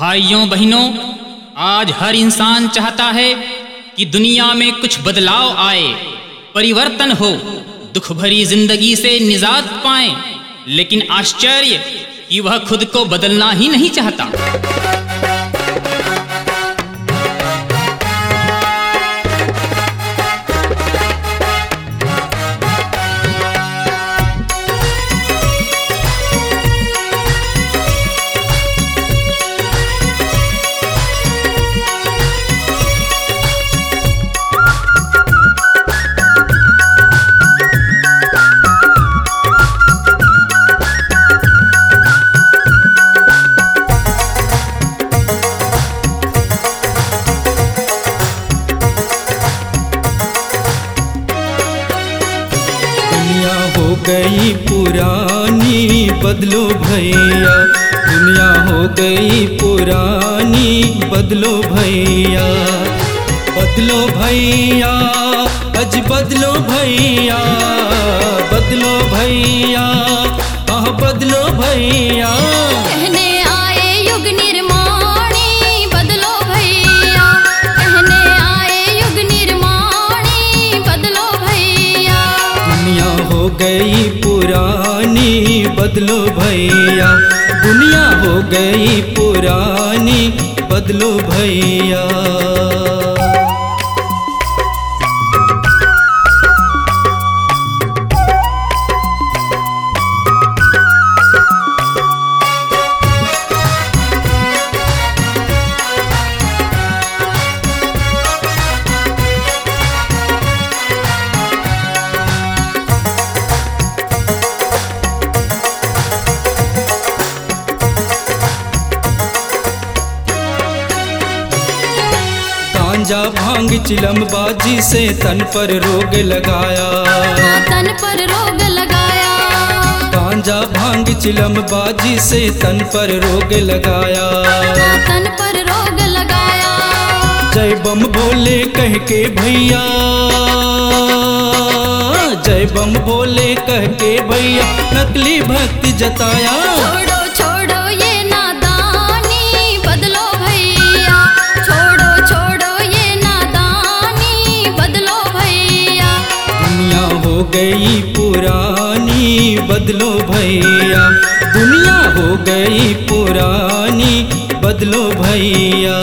भाइयों, बहनों, आज हर इंसान चाहता है कि दुनिया में कुछ बदलाव आए, परिवर्तन हो, दुख भरी ज़िंदगी से निजात पाए। लेकिन आश्चर्य कि वह खुद को बदलना ही नहीं चाहता। बदलो भैया। दुनिया हो गई पुरानी, बदलो भैया। बदलो भैया, अज बदलो भैया। बदलो भैया, आह बदलो भैया। गई पुरानी बदलो भैया। दुनिया हो गई पुरानी बदलो भैया। गांजा भाँग चिलम बाजी से तन पर रोग लगाया। तन पर रोग लगाया। गांजा भाँग चिलम बाजी से तन पर रोग लगाया। तन पर रोग लगाया। जय बम बोले कह के भैया। जय बम बोले कह के भैया। नकली भक्ति जताया। गई पुरानी बदलो भैया। दुनिया हो गई पुरानी बदलो भैया।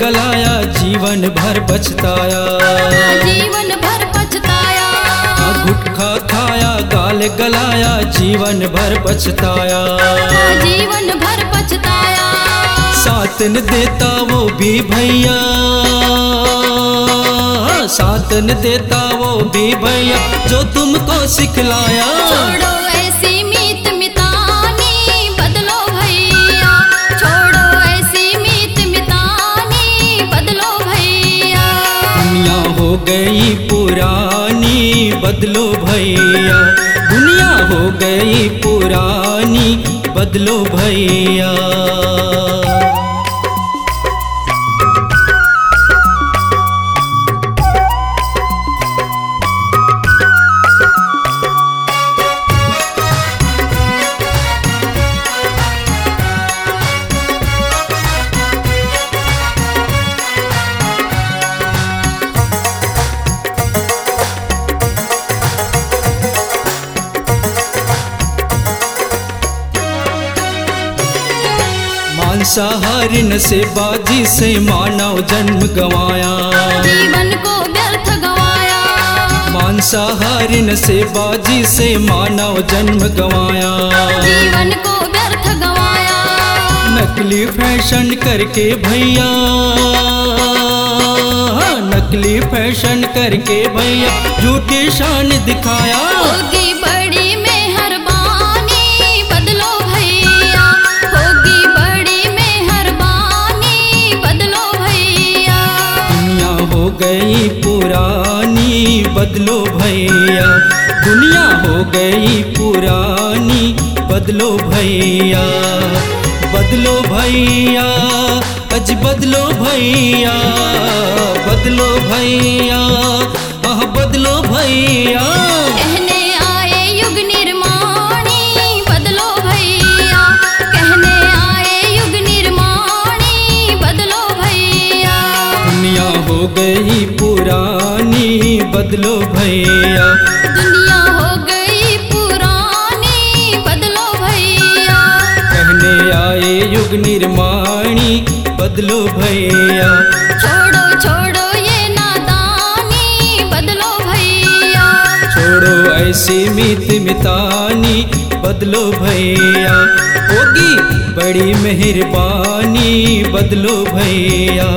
गलाया जीवन भर बचताया जीवन भर पछताया। गुटखा खाया गाल गलाया जीवन भर बचताया जीवन भर पछताया। सातन देता वो भी भैया। सातन देता वो भी भैया। जो तुमको सिखलाया। गई पुरानी बदलो भैया। दुनिया हो गई पुरानी बदलो भैया। मांसाहारिन से बाजी से मानव जन्म गवाया। जीवन को व्यर्थ गवाया। मांसाहारिन से बाजी से मानव जन्म गवाया। जीवन को व्यर्थ गवाया। नकली फ़ैशन करके भैया। नकली फ़ैशन करके भैया झूठी शान दिखाया। बदलो भैया। दुनिया हो गई पुरानी, बदलो भैया। बदलो भैया, अज बदलो भैया। बदलो भैया, आह बदलो भैया। गई पुरानी बदलो भैया। दुनिया हो गई पुरानी बदलो भैया। कहने आए युग निर्माणी बदलो भैया। छोड़ो छोड़ो ये नादानी बदलो भैया। छोड़ो ऐसी मित मितानी बदलो भैया। होगी बड़ी मेहरबानी बदलो भैया।